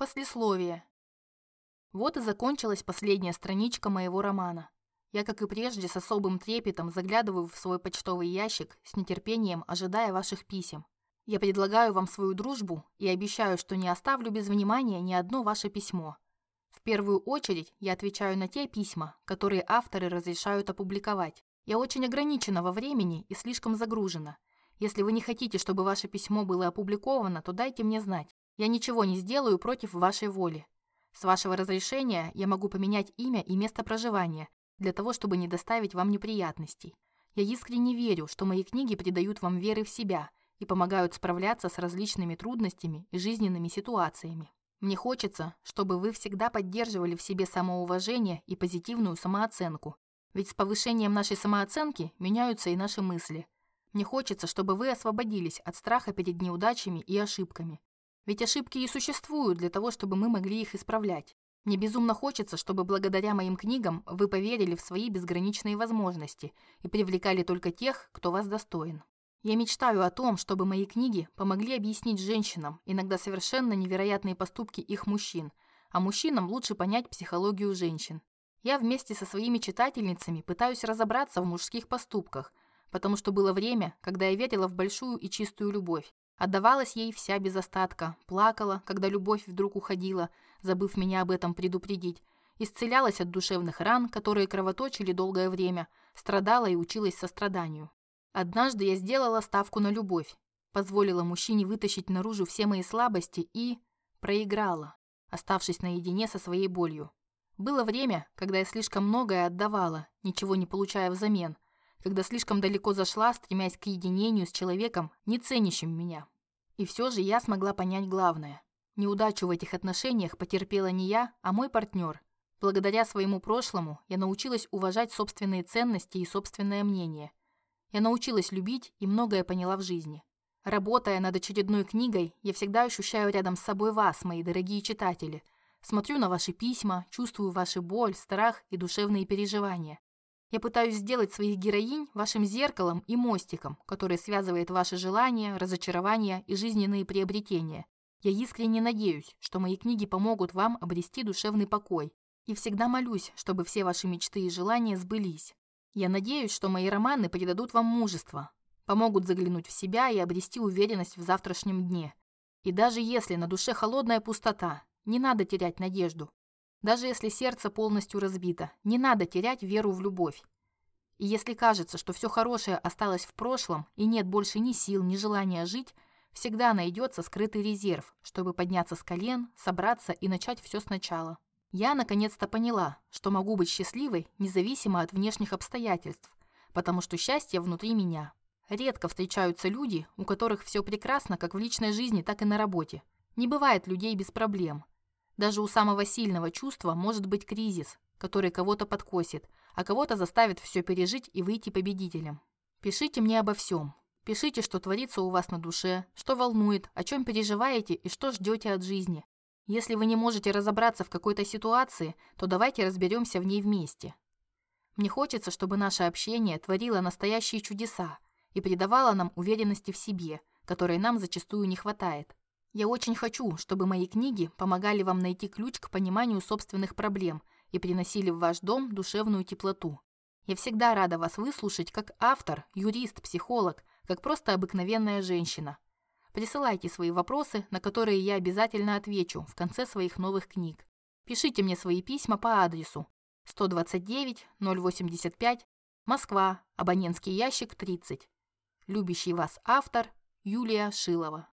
Послесловие. Вот и закончилась последняя страничка моего романа. Я, как и прежде, с особым трепетом заглядываю в свой почтовый ящик, с нетерпением ожидая ваших писем. Я предлагаю вам свою дружбу и обещаю, что не оставлю без внимания ни одно ваше письмо. В первую очередь я отвечаю на те письма, которые авторы разрешают опубликовать. Я очень ограничена во времени и слишком загружена. Если вы не хотите, чтобы ваше письмо было опубликовано, то дайте мне знать. Я ничего не сделаю против вашей воли. С вашего разрешения я могу поменять имя и место проживания для того, чтобы не доставить вам неприятностей. Я искренне верю, что мои книги придают вам веры в себя и помогают справляться с различными трудностями и жизненными ситуациями. Мне хочется, чтобы вы всегда поддерживали в себе самоуважение и позитивную самооценку, ведь с повышением нашей самооценки меняются и наши мысли. Мне хочется, чтобы вы освободились от страха перед неудачами и ошибками. Ведь ошибки и существуют для того, чтобы мы могли их исправлять. Мне безумно хочется, чтобы благодаря моим книгам вы поверили в свои безграничные возможности и привлекали только тех, кто вас достоин. Я мечтаю о том, чтобы мои книги помогли объяснить женщинам иногда совершенно невероятные поступки их мужчин, а мужчинам лучше понять психологию женщин. Я вместе со своими читательницами пытаюсь разобраться в мужских поступках, потому что было время, когда я верила в большую и чистую любовь, отдавалась ей вся без остатка, плакала, когда любовь вдруг уходила, забыв меня об этом предупредить, исцелялась от душевных ран, которые кровоточили долгое время, страдала и училась состраданию. Однажды я сделала ставку на любовь, позволила мужчине вытащить наружу все мои слабости и проиграла, оставшись наедине со своей болью. Было время, когда я слишком многое отдавала, ничего не получая взамен, когда слишком далеко зашла, стремясь к единению с человеком, не ценящим меня. И все же я смогла понять главное. Неудачу в этих отношениях потерпела не я, а мой партнер. Благодаря своему прошлому я научилась уважать собственные ценности и собственное мнение – я научилась любить и многое поняла в жизни. Работая над очередной книгой, я всегда ощущаю рядом с собой вас, мои дорогие читатели. Смотрю на ваши письма, чувствую вашу боль, страх и душевные переживания. Я пытаюсь сделать своих героинь вашим зеркалом и мостиком, который связывает ваши желания, разочарования и жизненные приобретения. Я искренне надеюсь, что мои книги помогут вам обрести душевный покой. И всегда молюсь, чтобы все ваши мечты и желания сбылись. Я надеюсь, что мои романы придадут вам мужество, помогут заглянуть в себя и обрести уверенность в завтрашнем дне. И даже если на душе холодная пустота, не надо терять надежду. Даже если сердце полностью разбито, не надо терять веру в любовь. И если кажется, что все хорошее осталось в прошлом и нет больше ни сил, ни желания жить, всегда найдется скрытый резерв, чтобы подняться с колен, собраться и начать все сначала. Я наконец-то поняла, что могу быть счастливой независимо от внешних обстоятельств, потому что счастье внутри меня. Редко встречаются люди, у которых все прекрасно как в личной жизни, так и на работе. Не бывает людей без проблем. Даже у самого сильного чувства может быть кризис, который кого-то подкосит, а кого-то заставит все пережить и выйти победителем. Пишите мне обо всем. Пишите, что творится у вас на душе, что волнует, о чем переживаете и что ждете от жизни. Если вы не можете разобраться в какой-то ситуации, то давайте разберемся в ней вместе. Мне хочется, чтобы наше общение творило настоящие чудеса и придавало нам уверенности в себе, которой нам зачастую не хватает. Я очень хочу, чтобы мои книги помогали вам найти ключ к пониманию собственных проблем и приносили в ваш дом душевную теплоту. Я всегда рада вас выслушать как автор, юрист, психолог, как просто обыкновенная женщина – Присылайте свои вопросы, на которые я обязательно отвечу в конце своих новых книг. Пишите мне свои письма по адресу 129 085 Москва, абонентский ящик 30. Любящий вас автор Юлия Шилова.